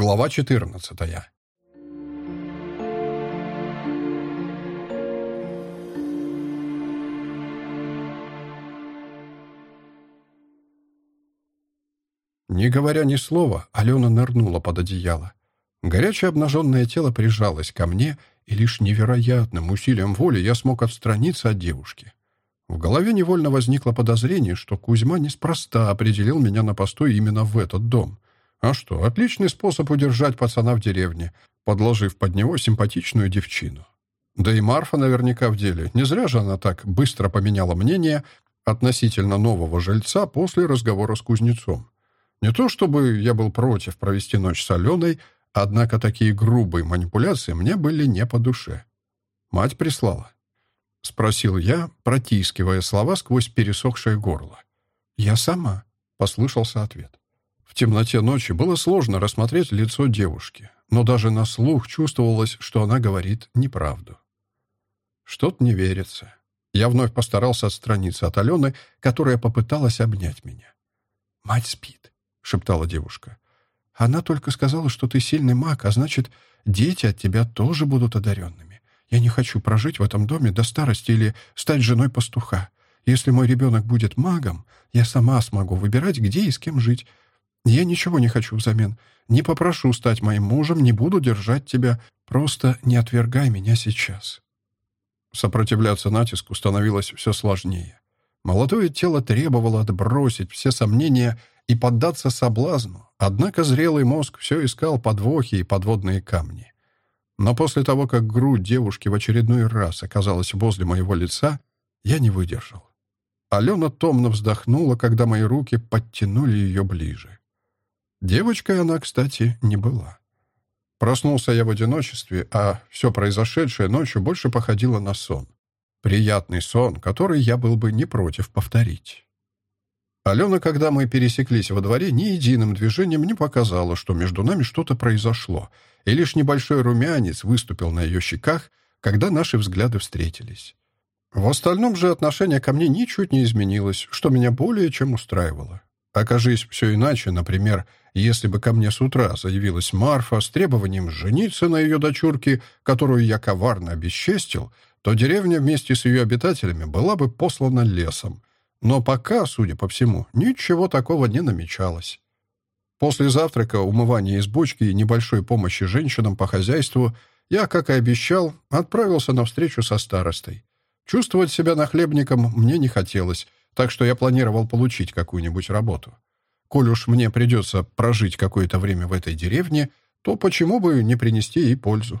Глава 14. Не говоря ни слова, Алена нырнула под одеяло. Горячее обнаженное тело прижалось ко мне, и лишь невероятным усилием воли я смог отстраниться от девушки. В голове невольно возникло подозрение, что Кузьма неспроста определил меня на постой именно в этот дом — а что, отличный способ удержать пацана в деревне, подложив под него симпатичную девчину. Да и Марфа наверняка в деле. Не зря же она так быстро поменяла мнение относительно нового жильца после разговора с кузнецом. Не то чтобы я был против провести ночь с Аленой, однако такие грубые манипуляции мне были не по душе. «Мать прислала?» — спросил я, протискивая слова сквозь пересохшее горло. «Я сама», — послышался ответ. Темноте ночи было сложно рассмотреть лицо девушки, но даже на слух чувствовалось, что она говорит неправду. Что-то не верится. Я вновь постарался отстраниться от Алены, которая попыталась обнять меня. «Мать спит», — шептала девушка. «Она только сказала, что ты сильный маг, а значит, дети от тебя тоже будут одаренными. Я не хочу прожить в этом доме до старости или стать женой пастуха. Если мой ребенок будет магом, я сама смогу выбирать, где и с кем жить, я ничего не хочу взамен. Не попрошу стать моим мужем, не буду держать тебя. Просто не отвергай меня сейчас». Сопротивляться натиску становилось все сложнее. Молодое тело требовало отбросить все сомнения и поддаться соблазну, однако зрелый мозг все искал подвохи и подводные камни. Но после того, как грудь девушки в очередной раз оказалась возле моего лица, я не выдержал. Алена томно вздохнула, когда мои руки подтянули ее ближе. Девочкой она, кстати, не была. Проснулся я в одиночестве, а все произошедшее ночью больше походило на сон. Приятный сон, который я был бы не против повторить. Алена, когда мы пересеклись во дворе, ни единым движением не показала, что между нами что-то произошло, и лишь небольшой румянец выступил на ее щеках, когда наши взгляды встретились. В остальном же отношение ко мне ничуть не изменилось, что меня более чем устраивало. Окажись все иначе, например, если бы ко мне с утра заявилась Марфа с требованием жениться на ее дочурке, которую я коварно обесчестил, то деревня вместе с ее обитателями была бы послана лесом. Но пока, судя по всему, ничего такого не намечалось. После завтрака, умывания из бочки и небольшой помощи женщинам по хозяйству я, как и обещал, отправился на встречу со старостой. Чувствовать себя нахлебником мне не хотелось, так что я планировал получить какую-нибудь работу. Коль уж мне придется прожить какое-то время в этой деревне, то почему бы не принести ей пользу?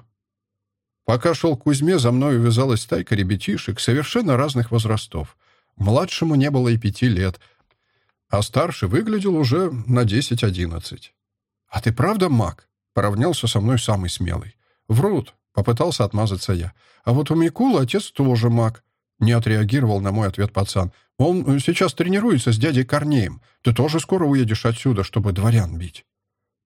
Пока шел к Кузьме, за мной увязалась стайка ребятишек совершенно разных возрастов. Младшему не было и пяти лет, а старший выглядел уже на десять-одиннадцать. «А ты правда маг?» — поравнялся со мной самый смелый. «Врут», — попытался отмазаться я. «А вот у Микулы отец тоже маг. Не отреагировал на мой ответ пацан. «Он сейчас тренируется с дядей Корнеем. Ты тоже скоро уедешь отсюда, чтобы дворян бить».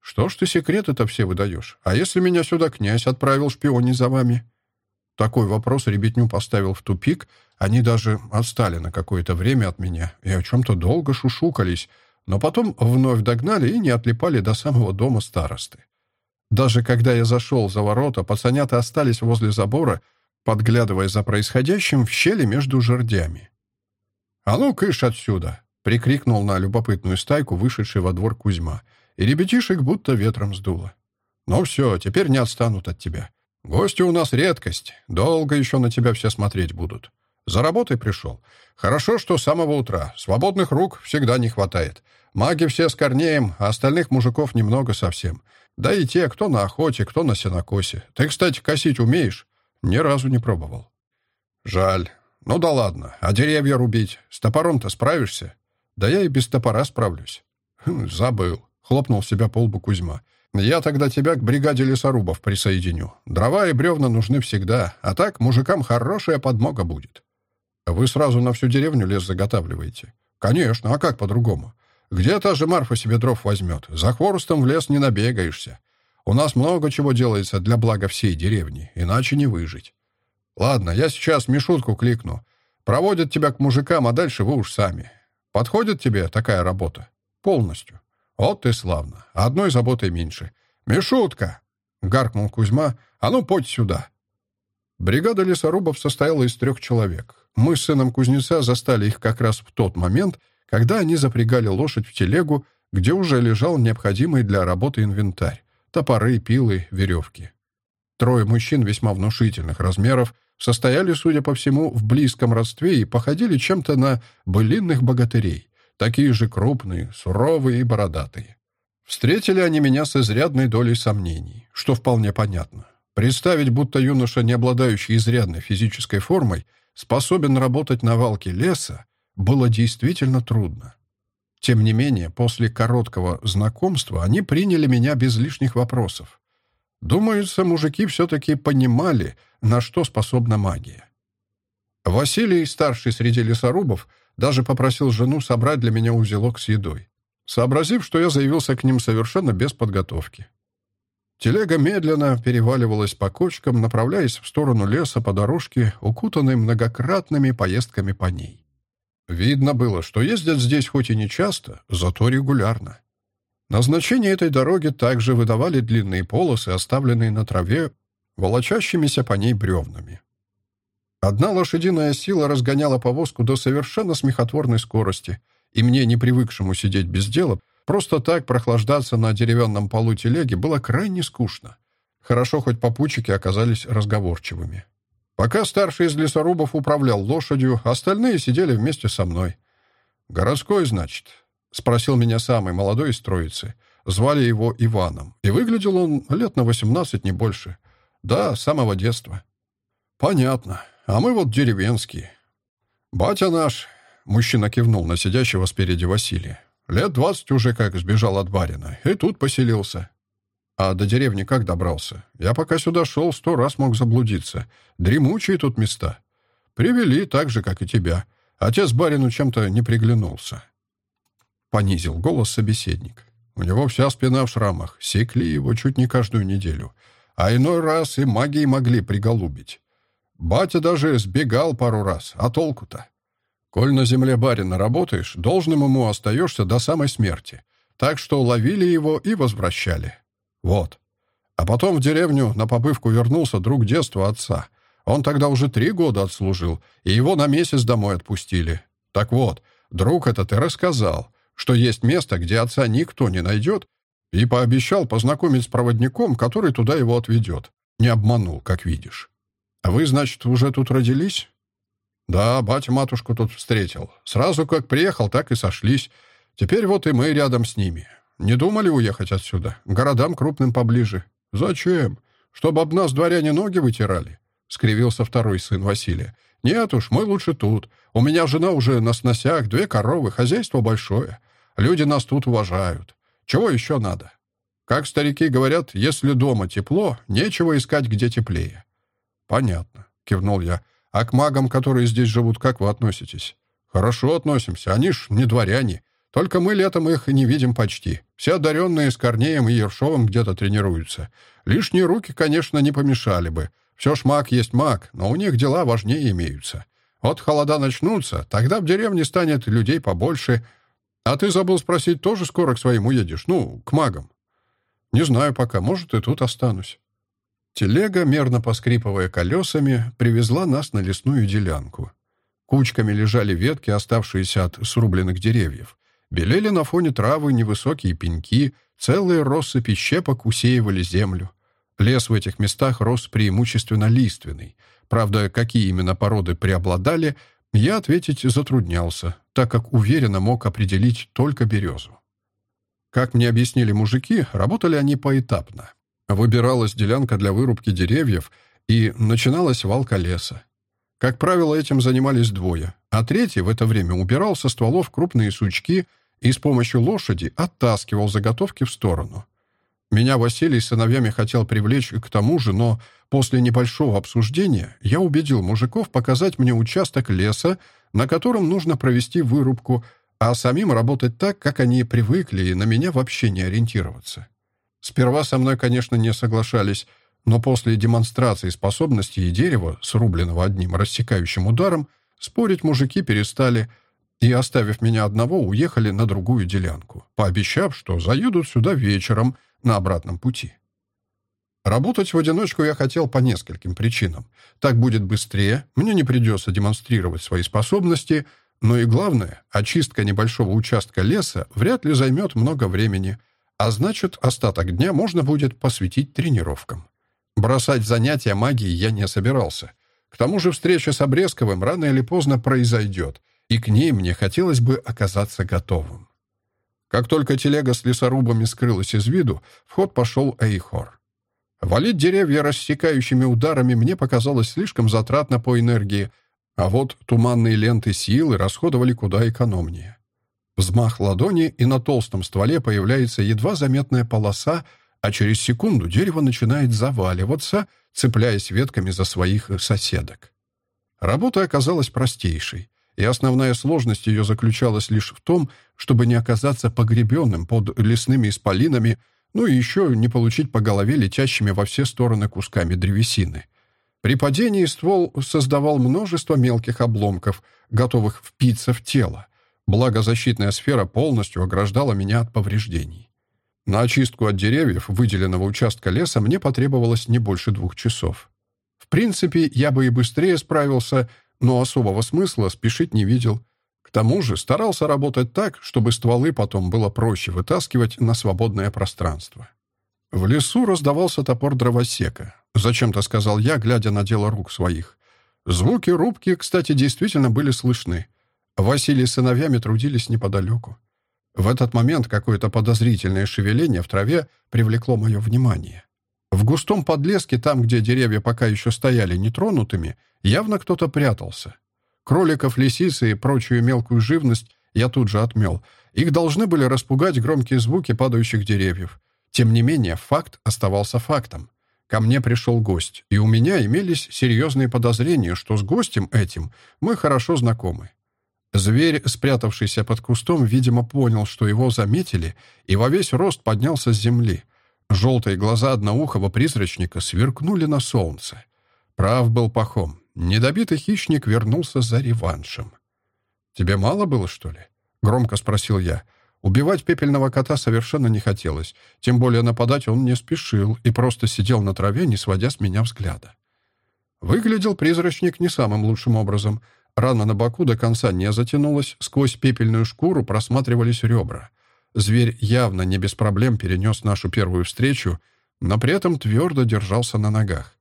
«Что ж ты секреты-то все выдаешь? А если меня сюда князь отправил шпионить за вами?» Такой вопрос ребятню поставил в тупик. Они даже отстали на какое-то время от меня и о чем-то долго шушукались, но потом вновь догнали и не отлипали до самого дома старосты. Даже когда я зашел за ворота, пацанята остались возле забора, подглядывая за происходящим в щели между жердями. «А ну, кыш отсюда!» — прикрикнул на любопытную стайку, вышедший во двор Кузьма, и ребятишек будто ветром сдуло. «Ну все, теперь не отстанут от тебя. Гости у нас редкость, долго еще на тебя все смотреть будут. За работой пришел. Хорошо, что с самого утра. Свободных рук всегда не хватает. Маги все с корнеем, а остальных мужиков немного совсем. Да и те, кто на охоте, кто на сенокосе. Ты, кстати, косить умеешь?» Ни разу не пробовал. Жаль. Ну да ладно. А деревья рубить? С топором-то справишься? Да я и без топора справлюсь. Хм, забыл. Хлопнул себя по лбу Кузьма. Я тогда тебя к бригаде лесорубов присоединю. Дрова и бревна нужны всегда, а так мужикам хорошая подмога будет. Вы сразу на всю деревню лес заготавливаете? Конечно, а как по-другому? Где та же Марфа себе дров возьмет? За хворостом в лес не набегаешься. У нас много чего делается для блага всей деревни, иначе не выжить. Ладно, я сейчас Мишутку кликну. Проводят тебя к мужикам, а дальше вы уж сами. Подходит тебе такая работа? Полностью. Вот ты славно. Одной заботой меньше. «Мишутка!» — гаркнул Кузьма. «А ну, подь сюда!» Бригада лесорубов состояла из трех человек. Мы с сыном кузнеца застали их как раз в тот момент, когда они запрягали лошадь в телегу, где уже лежал необходимый для работы инвентарь — топоры, пилы, веревки. Трое мужчин весьма внушительных размеров состояли, судя по всему, в близком родстве и походили чем-то на былинных богатырей, такие же крупные, суровые и бородатые. Встретили они меня с изрядной долей сомнений, что вполне понятно. Представить, будто юноша, не обладающий изрядной физической формой, способен работать на валке леса, было действительно трудно. Тем не менее, после короткого знакомства они приняли меня без лишних вопросов. Думается, мужики все-таки понимали, на что способна магия. Василий, старший среди лесорубов, даже попросил жену собрать для меня узелок с едой, сообразив, что я заявился к ним совершенно без подготовки. Телега медленно переваливалась по кочкам, направляясь в сторону леса по дорожке, укутанной многократными поездками по ней. Видно было, что ездят здесь хоть и не часто, зато регулярно. Назначение этой дороги также выдавали длинные полосы, оставленные на траве, волочащимися по ней бревнами. Одна лошадиная сила разгоняла повозку до совершенно смехотворной скорости, и мне, не привыкшему сидеть без дела, Просто так прохлаждаться на деревянном полу телеги было крайне скучно. Хорошо, хоть попутчики оказались разговорчивыми. Пока старший из лесорубов управлял лошадью, остальные сидели вместе со мной. «Городской, значит?» — спросил меня самый молодой из троицы. Звали его Иваном, и выглядел он лет на восемнадцать, не больше. Да, с самого детства. «Понятно. А мы вот деревенские». «Батя наш...» — мужчина кивнул на сидящего спереди Василия. Лет двадцать уже как сбежал от барина, и тут поселился. А до деревни как добрался? Я пока сюда шел, сто раз мог заблудиться. Дремучие тут места. Привели так же, как и тебя. Отец барину чем-то не приглянулся. Понизил голос собеседник. У него вся спина в шрамах. Секли его чуть не каждую неделю. А иной раз и магией могли приголубить. Батя даже сбегал пару раз. А толку-то? Коль на земле барина работаешь, должным ему остаешься до самой смерти. Так что ловили его и возвращали. Вот. А потом в деревню на побывку вернулся друг детства отца. Он тогда уже три года отслужил, и его на месяц домой отпустили. Так вот, друг этот и рассказал, что есть место, где отца никто не найдет, и пообещал познакомить с проводником, который туда его отведет. Не обманул, как видишь. А вы, значит, уже тут родились? «Да, батя матушку тут встретил. Сразу как приехал, так и сошлись. Теперь вот и мы рядом с ними. Не думали уехать отсюда? Городам крупным поближе. Зачем? Чтобы об нас дворяне ноги вытирали?» — скривился второй сын Василия. «Нет уж, мы лучше тут. У меня жена уже на сносях, две коровы, хозяйство большое. Люди нас тут уважают. Чего еще надо? Как старики говорят, если дома тепло, нечего искать, где теплее». «Понятно», — кивнул я. А к магам, которые здесь живут, как вы относитесь? Хорошо относимся. Они ж не дворяне. Только мы летом их не видим почти. Все одаренные с Корнеем и Ершовым где-то тренируются. Лишние руки, конечно, не помешали бы. Все ж маг есть маг, но у них дела важнее имеются. Вот холода начнутся, тогда в деревне станет людей побольше. А ты забыл спросить, тоже скоро к своим уедешь? Ну, к магам. Не знаю пока, может, и тут останусь. Телега, мерно поскрипывая колесами, привезла нас на лесную делянку. Кучками лежали ветки, оставшиеся от срубленных деревьев. Белели на фоне травы невысокие пеньки, целые россыпи щепок усеивали землю. Лес в этих местах рос преимущественно лиственный. Правда, какие именно породы преобладали, я ответить затруднялся, так как уверенно мог определить только березу. Как мне объяснили мужики, работали они поэтапно. Выбиралась делянка для вырубки деревьев, и начиналась валка леса. Как правило, этим занимались двое, а третий в это время убирал со стволов крупные сучки и с помощью лошади оттаскивал заготовки в сторону. Меня Василий с сыновьями хотел привлечь к тому же, но после небольшого обсуждения я убедил мужиков показать мне участок леса, на котором нужно провести вырубку, а самим работать так, как они привыкли, и на меня вообще не ориентироваться. Сперва со мной, конечно, не соглашались, но после демонстрации способностей дерева, срубленного одним рассекающим ударом, спорить мужики перестали и, оставив меня одного, уехали на другую делянку, пообещав, что заедут сюда вечером, на обратном пути. Работать в одиночку я хотел по нескольким причинам. Так будет быстрее, мне не придется демонстрировать свои способности, но и главное, очистка небольшого участка леса вряд ли займет много времени, а значит, остаток дня можно будет посвятить тренировкам. Бросать занятия магией я не собирался. К тому же встреча с Обрезковым рано или поздно произойдет, и к ней мне хотелось бы оказаться готовым. Как только телега с лесорубами скрылась из виду, в ход пошел Эйхор. Валить деревья рассекающими ударами мне показалось слишком затратно по энергии, а вот туманные ленты силы расходовали куда экономнее. Взмах ладони, и на толстом стволе появляется едва заметная полоса, а через секунду дерево начинает заваливаться, цепляясь ветками за своих соседок. Работа оказалась простейшей, и основная сложность ее заключалась лишь в том, чтобы не оказаться погребенным под лесными исполинами, ну и еще не получить по голове летящими во все стороны кусками древесины. При падении ствол создавал множество мелких обломков, готовых впиться в тело. Благо защитная сфера полностью ограждала меня от повреждений. На очистку от деревьев выделенного участка леса мне потребовалось не больше двух часов. В принципе, я бы и быстрее справился, но особого смысла спешить не видел. К тому же старался работать так, чтобы стволы потом было проще вытаскивать на свободное пространство. В лесу раздавался топор дровосека. Зачем-то сказал я, глядя на дело рук своих. Звуки рубки, кстати, действительно были слышны. Василий с сыновьями трудились неподалеку. В этот момент какое-то подозрительное шевеление в траве привлекло мое внимание. В густом подлеске, там, где деревья пока еще стояли нетронутыми, явно кто-то прятался. Кроликов, лисицы и прочую мелкую живность я тут же отмел. Их должны были распугать громкие звуки падающих деревьев. Тем не менее, факт оставался фактом. Ко мне пришел гость, и у меня имелись серьезные подозрения, что с гостем этим мы хорошо знакомы. Зверь, спрятавшийся под кустом, видимо, понял, что его заметили, и во весь рост поднялся с земли. Желтые глаза одноухого призрачника сверкнули на солнце. Прав был Пахом. Недобитый хищник вернулся за реваншем. «Тебе мало было, что ли?» — громко спросил я. Убивать пепельного кота совершенно не хотелось, тем более нападать он не спешил и просто сидел на траве, не сводя с меня взгляда. Выглядел призрачник не самым лучшим образом. Рана на боку до конца не затянулась, сквозь пепельную шкуру просматривались ребра. Зверь явно не без проблем перенес нашу первую встречу, но при этом твердо держался на ногах.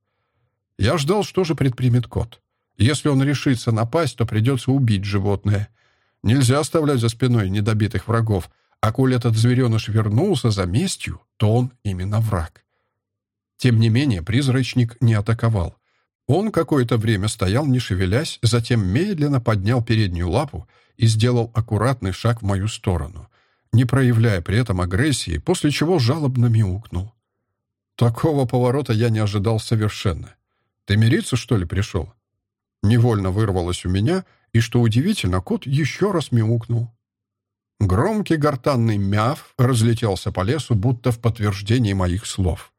Я ждал, что же предпримет кот. Если он решится напасть, то придется убить животное. Нельзя оставлять за спиной недобитых врагов, а коль этот звереныш вернулся за местью, то он именно враг. Тем не менее, призрачник не атаковал. Он какое-то время стоял, не шевелясь, затем медленно поднял переднюю лапу и сделал аккуратный шаг в мою сторону, не проявляя при этом агрессии, после чего жалобно мяукнул. Такого поворота я не ожидал совершенно. Ты мириться, что ли, пришел?» Невольно вырвалось у меня, и, что удивительно, кот еще раз мяукнул. Громкий гортанный мяв разлетелся по лесу, будто в подтверждении моих слов.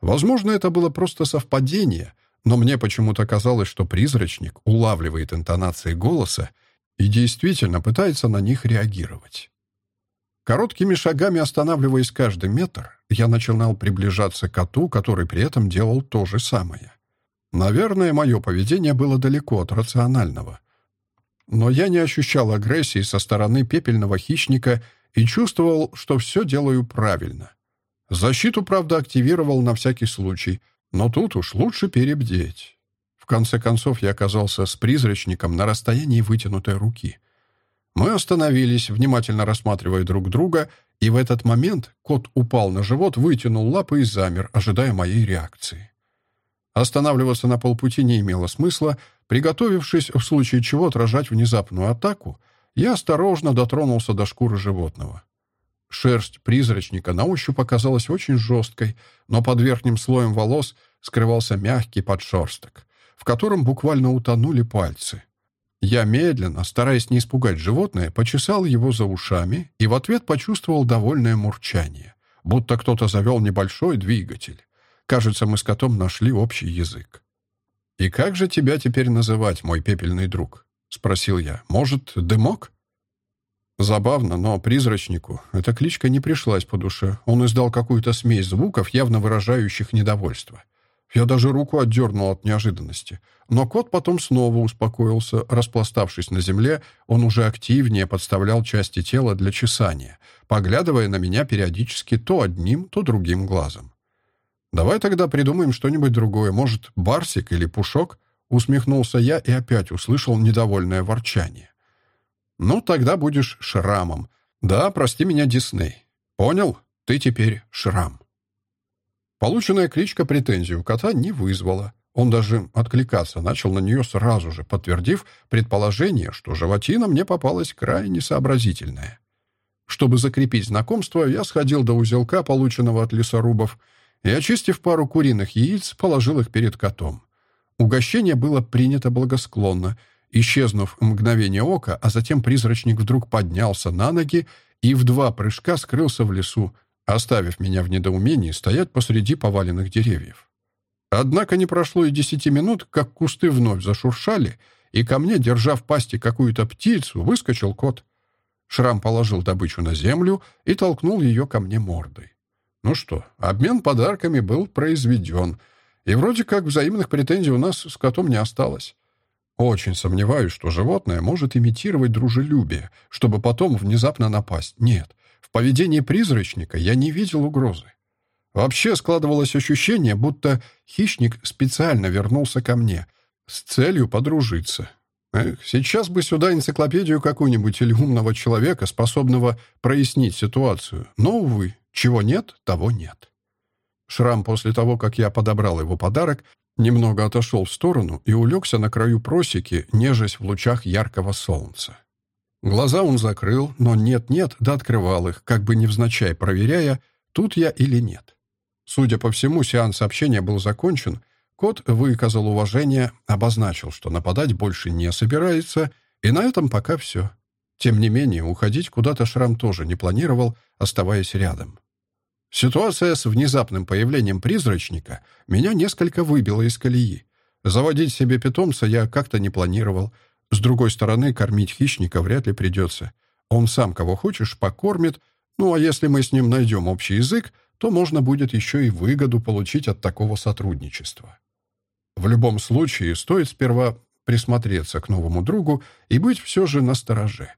Возможно, это было просто совпадение, но мне почему-то казалось, что призрачник улавливает интонации голоса и действительно пытается на них реагировать. Короткими шагами останавливаясь каждый метр, я начинал приближаться к коту, который при этом делал то же самое. Наверное, мое поведение было далеко от рационального. Но я не ощущал агрессии со стороны пепельного хищника и чувствовал, что все делаю правильно. Защиту, правда, активировал на всякий случай, но тут уж лучше перебдеть. В конце концов, я оказался с призрачником на расстоянии вытянутой руки. Мы остановились, внимательно рассматривая друг друга, и в этот момент кот упал на живот, вытянул лапы и замер, ожидая моей реакции. Останавливаться на полпути не имело смысла. Приготовившись в случае чего отражать внезапную атаку, я осторожно дотронулся до шкуры животного. Шерсть призрачника на ощупь оказалась очень жесткой, но под верхним слоем волос скрывался мягкий подшерсток, в котором буквально утонули пальцы. Я медленно, стараясь не испугать животное, почесал его за ушами и в ответ почувствовал довольное мурчание, будто кто-то завел небольшой двигатель. Кажется, мы с котом нашли общий язык. «И как же тебя теперь называть, мой пепельный друг?» — спросил я. «Может, дымок?» Забавно, но призрачнику эта кличка не пришлась по душе. Он издал какую-то смесь звуков, явно выражающих недовольство. Я даже руку отдернул от неожиданности. Но кот потом снова успокоился. Распластавшись на земле, он уже активнее подставлял части тела для чесания, поглядывая на меня периодически то одним, то другим глазом. «Давай тогда придумаем что-нибудь другое. Может, барсик или пушок?» Усмехнулся я и опять услышал недовольное ворчание. «Ну, тогда будешь шрамом. Да, прости меня, Дисней. Понял? Ты теперь шрам». Полученная кличка претензию кота не вызвала. Он даже откликаться начал на нее сразу же, подтвердив предположение, что животина мне попалась крайне сообразительная. Чтобы закрепить знакомство, я сходил до узелка, полученного от лесорубов, и, очистив пару куриных яиц, положил их перед котом. Угощение было принято благосклонно. Исчезнув мгновение ока, а затем призрачник вдруг поднялся на ноги и в два прыжка скрылся в лесу, оставив меня в недоумении стоять посреди поваленных деревьев. Однако не прошло и десяти минут, как кусты вновь зашуршали, и ко мне, держа в пасти какую-то птицу, выскочил кот. Шрам положил добычу на землю и толкнул ее ко мне мордой. Ну что, обмен подарками был произведен, и вроде как взаимных претензий у нас с котом не осталось. Очень сомневаюсь, что животное может имитировать дружелюбие, чтобы потом внезапно напасть. Нет, в поведении призрачника я не видел угрозы. Вообще складывалось ощущение, будто хищник специально вернулся ко мне с целью подружиться. Эх, сейчас бы сюда энциклопедию какую-нибудь или умного человека, способного прояснить ситуацию. Но, увы, чего нет, того нет. Шрам после того, как я подобрал его подарок, немного отошел в сторону и улегся на краю просеки, нежась в лучах яркого солнца. Глаза он закрыл, но нет-нет, да открывал их, как бы невзначай проверяя, тут я или нет. Судя по всему, сеанс общения был закончен, кот выказал уважение, обозначил, что нападать больше не собирается, и на этом пока все. Тем не менее, уходить куда-то Шрам тоже не планировал, оставаясь рядом. Ситуация с внезапным появлением призрачника меня несколько выбила из колеи. Заводить себе питомца я как-то не планировал — с другой стороны, кормить хищника вряд ли придется. Он сам кого хочешь покормит, ну а если мы с ним найдем общий язык, то можно будет еще и выгоду получить от такого сотрудничества. В любом случае, стоит сперва присмотреться к новому другу и быть все же настороже.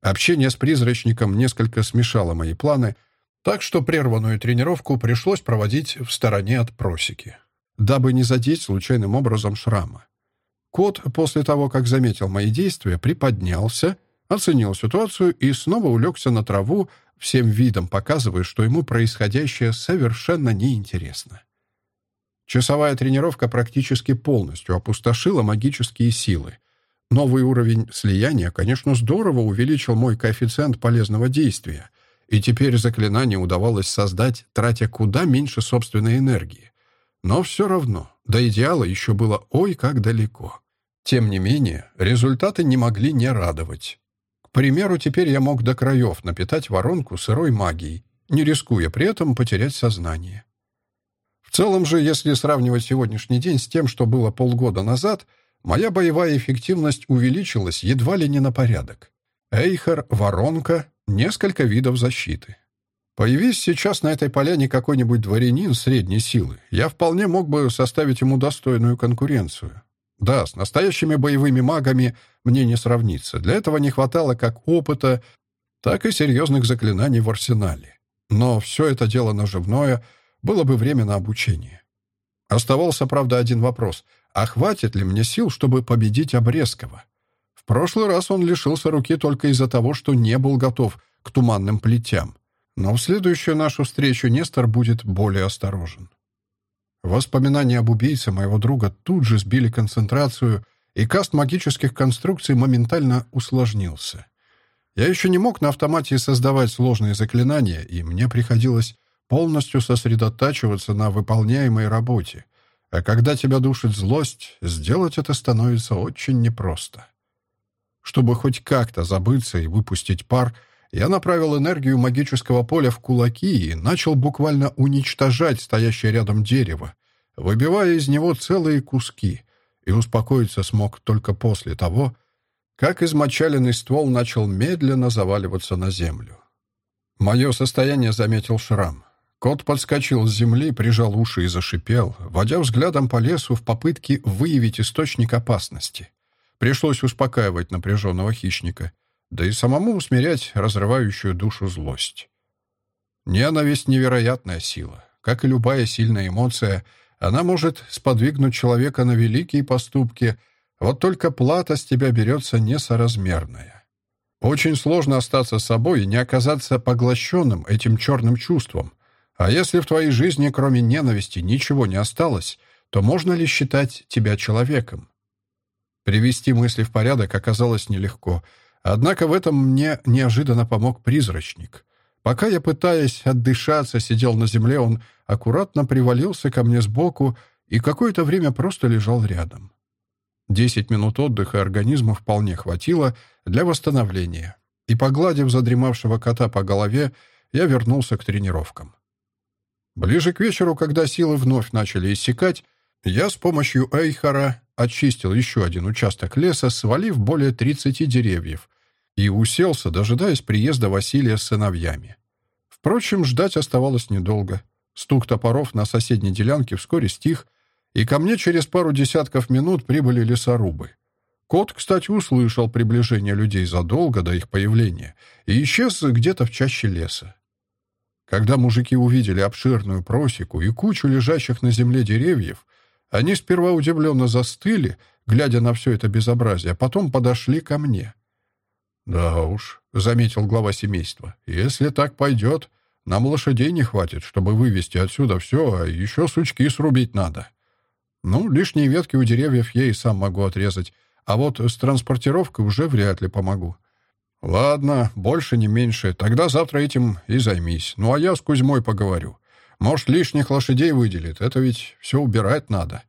Общение с призрачником несколько смешало мои планы, так что прерванную тренировку пришлось проводить в стороне от просеки, дабы не задеть случайным образом шрама. Кот, после того, как заметил мои действия, приподнялся, оценил ситуацию и снова улегся на траву, всем видом показывая, что ему происходящее совершенно неинтересно. Часовая тренировка практически полностью опустошила магические силы. Новый уровень слияния, конечно, здорово увеличил мой коэффициент полезного действия, и теперь заклинание удавалось создать, тратя куда меньше собственной энергии. Но все равно до идеала еще было ой как далеко. Тем не менее, результаты не могли не радовать. К примеру, теперь я мог до краев напитать воронку сырой магией, не рискуя при этом потерять сознание. В целом же, если сравнивать сегодняшний день с тем, что было полгода назад, моя боевая эффективность увеличилась едва ли не на порядок. Эйхер, воронка, несколько видов защиты. Появись сейчас на этой поляне какой-нибудь дворянин средней силы, я вполне мог бы составить ему достойную конкуренцию. Да, с настоящими боевыми магами мне не сравниться. Для этого не хватало как опыта, так и серьезных заклинаний в арсенале. Но все это дело наживное, было бы время на обучение. Оставался, правда, один вопрос. А хватит ли мне сил, чтобы победить Обрезкова? В прошлый раз он лишился руки только из-за того, что не был готов к туманным плетям. Но в следующую нашу встречу Нестор будет более осторожен. Воспоминания об убийце моего друга тут же сбили концентрацию, и каст магических конструкций моментально усложнился. Я еще не мог на автомате создавать сложные заклинания, и мне приходилось полностью сосредотачиваться на выполняемой работе. А когда тебя душит злость, сделать это становится очень непросто. Чтобы хоть как-то забыться и выпустить пар — я направил энергию магического поля в кулаки и начал буквально уничтожать стоящее рядом дерево, выбивая из него целые куски, и успокоиться смог только после того, как измочаленный ствол начал медленно заваливаться на землю. Мое состояние заметил шрам. Кот подскочил с земли, прижал уши и зашипел, водя взглядом по лесу в попытке выявить источник опасности. Пришлось успокаивать напряженного хищника, да и самому усмирять разрывающую душу злость. Ненависть — невероятная сила. Как и любая сильная эмоция, она может сподвигнуть человека на великие поступки, вот только плата с тебя берется несоразмерная. Очень сложно остаться собой и не оказаться поглощенным этим черным чувством, а если в твоей жизни, кроме ненависти, ничего не осталось, то можно ли считать тебя человеком? Привести мысли в порядок оказалось нелегко, однако в этом мне неожиданно помог призрачник. Пока я, пытаясь отдышаться, сидел на земле, он аккуратно привалился ко мне сбоку и какое-то время просто лежал рядом. Десять минут отдыха организму вполне хватило для восстановления, и, погладив задремавшего кота по голове, я вернулся к тренировкам. Ближе к вечеру, когда силы вновь начали иссякать, я с помощью Эйхара очистил еще один участок леса, свалив более 30 деревьев, и уселся, дожидаясь приезда Василия с сыновьями. Впрочем, ждать оставалось недолго. Стук топоров на соседней делянке вскоре стих, и ко мне через пару десятков минут прибыли лесорубы. Кот, кстати, услышал приближение людей задолго до их появления и исчез где-то в чаще леса. Когда мужики увидели обширную просеку и кучу лежащих на земле деревьев, они сперва удивленно застыли, глядя на все это безобразие, а потом подошли ко мне. «Да уж», — заметил глава семейства, — «если так пойдет, нам лошадей не хватит, чтобы вывести отсюда все, а еще сучки срубить надо. Ну, лишние ветки у деревьев я и сам могу отрезать, а вот с транспортировкой уже вряд ли помогу. «Ладно, больше не меньше. Тогда завтра этим и займись. Ну, а я с Кузьмой поговорю. Может, лишних лошадей выделит. Это ведь все убирать надо».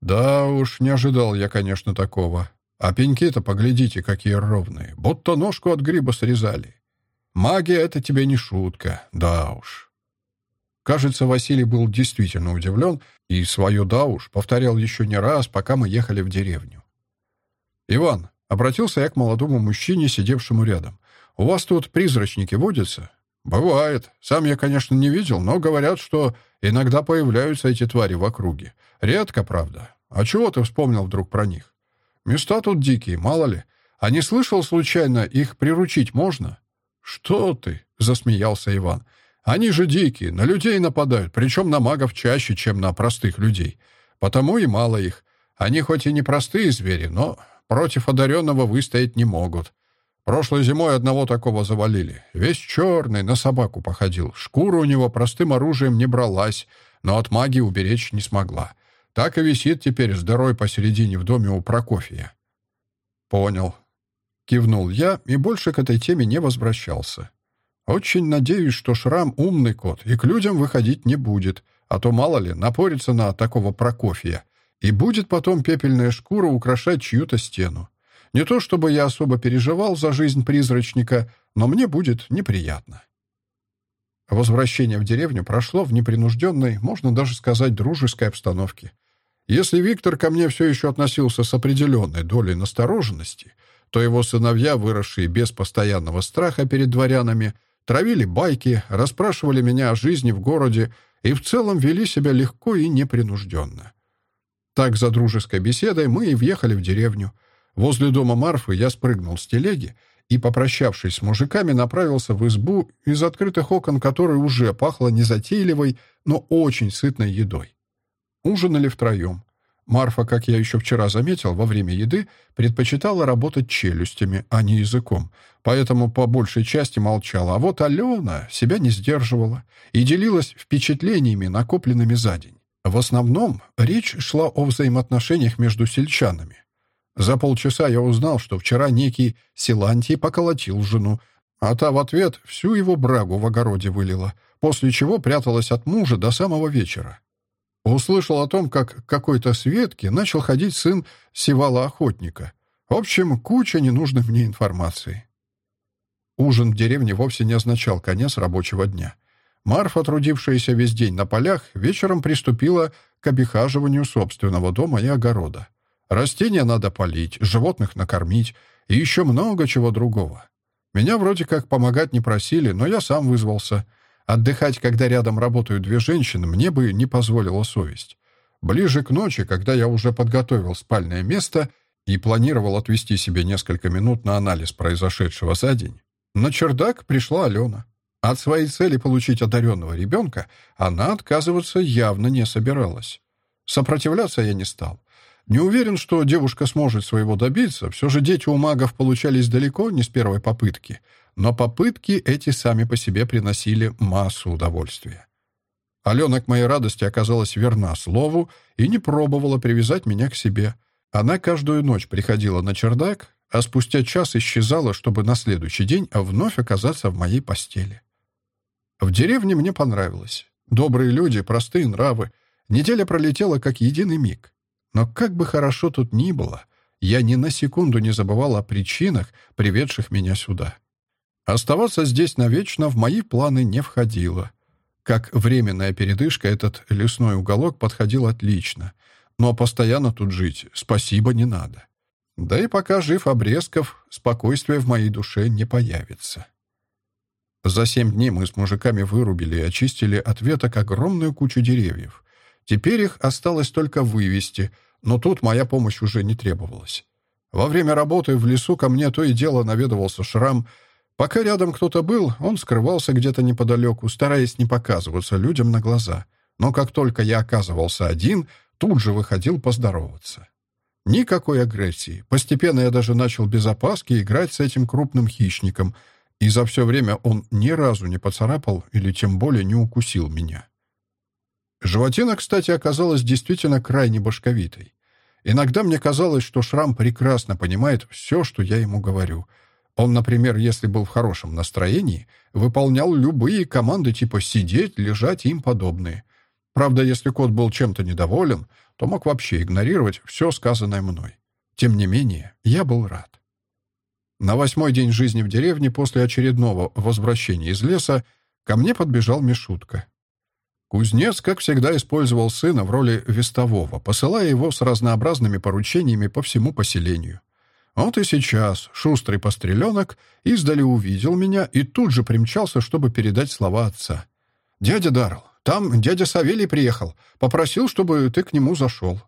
«Да уж, не ожидал я, конечно, такого. А пеньки-то, поглядите, какие ровные. Будто ножку от гриба срезали. Магия — это тебе не шутка. Да уж». Кажется, Василий был действительно удивлен и свое «да уж» повторял еще не раз, пока мы ехали в деревню. «Иван, Обратился я к молодому мужчине, сидевшему рядом. «У вас тут призрачники водятся?» «Бывает. Сам я, конечно, не видел, но говорят, что иногда появляются эти твари в округе. Редко, правда. А чего ты вспомнил вдруг про них? Места тут дикие, мало ли. А не слышал, случайно, их приручить можно?» «Что ты?» — засмеялся Иван. «Они же дикие, на людей нападают, причем на магов чаще, чем на простых людей. Потому и мало их. Они хоть и не простые звери, но Против одаренного выстоять не могут. Прошлой зимой одного такого завалили. Весь черный, на собаку походил. Шкура у него простым оружием не бралась, но от магии уберечь не смогла. Так и висит теперь с дырой посередине в доме у Прокофия. «Понял». Кивнул я и больше к этой теме не возвращался. Очень надеюсь, что Шрам умный кот и к людям выходить не будет, а то, мало ли, напорится на такого Прокофия — и будет потом пепельная шкура украшать чью-то стену. Не то чтобы я особо переживал за жизнь призрачника, но мне будет неприятно. Возвращение в деревню прошло в непринужденной, можно даже сказать, дружеской обстановке. Если Виктор ко мне все еще относился с определенной долей настороженности, то его сыновья, выросшие без постоянного страха перед дворянами, травили байки, расспрашивали меня о жизни в городе и в целом вели себя легко и непринужденно. Так, за дружеской беседой мы и въехали в деревню. Возле дома Марфы я спрыгнул с телеги и, попрощавшись с мужиками, направился в избу, из открытых окон которой уже пахло незатейливой, но очень сытной едой. Ужинали втроем. Марфа, как я еще вчера заметил, во время еды предпочитала работать челюстями, а не языком, поэтому по большей части молчала. А вот Алена себя не сдерживала и делилась впечатлениями, накопленными за день. В основном речь шла о взаимоотношениях между сельчанами. За полчаса я узнал, что вчера некий Силантий поколотил жену, а та в ответ всю его брагу в огороде вылила, после чего пряталась от мужа до самого вечера. Услышал о том, как какой-то Светке начал ходить сын Севала-охотника. В общем, куча ненужной мне информации. Ужин в деревне вовсе не означал конец рабочего дня — Марфа, трудившаяся весь день на полях, вечером приступила к обихаживанию собственного дома и огорода. Растения надо полить, животных накормить, и еще много чего другого. Меня вроде как помогать не просили, но я сам вызвался. Отдыхать, когда рядом работают две женщины, мне бы не позволила совесть. Ближе к ночи, когда я уже подготовил спальное место и планировал отвести себе несколько минут на анализ произошедшего за день, на чердак пришла Алена. От своей цели получить одаренного ребенка она отказываться явно не собиралась. Сопротивляться я не стал. Не уверен, что девушка сможет своего добиться, все же дети у магов получались далеко не с первой попытки, но попытки эти сами по себе приносили массу удовольствия. Алена к моей радости оказалась верна слову и не пробовала привязать меня к себе. Она каждую ночь приходила на чердак, а спустя час исчезала, чтобы на следующий день вновь оказаться в моей постели. В деревне мне понравилось. Добрые люди, простые нравы. Неделя пролетела как единый миг. Но как бы хорошо тут ни было, я ни на секунду не забывал о причинах, приведших меня сюда. Оставаться здесь навечно в мои планы не входило. Как временная передышка этот лесной уголок подходил отлично. Но постоянно тут жить спасибо не надо. Да и пока жив Обрезков, спокойствие в моей душе не появится. За семь дней мы с мужиками вырубили и очистили от веток огромную кучу деревьев. Теперь их осталось только вывести, но тут моя помощь уже не требовалась. Во время работы в лесу ко мне то и дело наведывался шрам. Пока рядом кто-то был, он скрывался где-то неподалеку, стараясь не показываться людям на глаза. Но как только я оказывался один, тут же выходил поздороваться. Никакой агрессии. Постепенно я даже начал без опаски играть с этим крупным хищником — и за все время он ни разу не поцарапал или тем более не укусил меня. Животина, кстати, оказалась действительно крайне башковитой. Иногда мне казалось, что Шрам прекрасно понимает все, что я ему говорю. Он, например, если был в хорошем настроении, выполнял любые команды типа сидеть, лежать и им подобные. Правда, если кот был чем-то недоволен, то мог вообще игнорировать все сказанное мной. Тем не менее, я был рад. На восьмой день жизни в деревне после очередного возвращения из леса ко мне подбежал Мишутка. Кузнец, как всегда, использовал сына в роли вестового, посылая его с разнообразными поручениями по всему поселению. Вот и сейчас шустрый постреленок издали увидел меня и тут же примчался, чтобы передать слова отца. «Дядя Дарл, там дядя Савелий приехал. Попросил, чтобы ты к нему зашел».